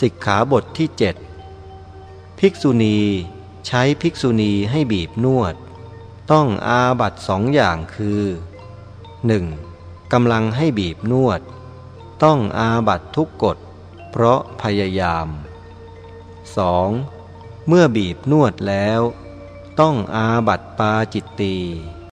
สิกขาบทที่เจ็ดภิกษุณีใช้ภิกษุณีให้บีบนวด ต้องอาบัตสองอย่างคือ 1. กำลังให้บีบนวด ต้องอาบัตทุกกฎ เพราะพยายาม 2. เมื่อบีบนวดแล้ว ต้องอาบัตปาจิตตี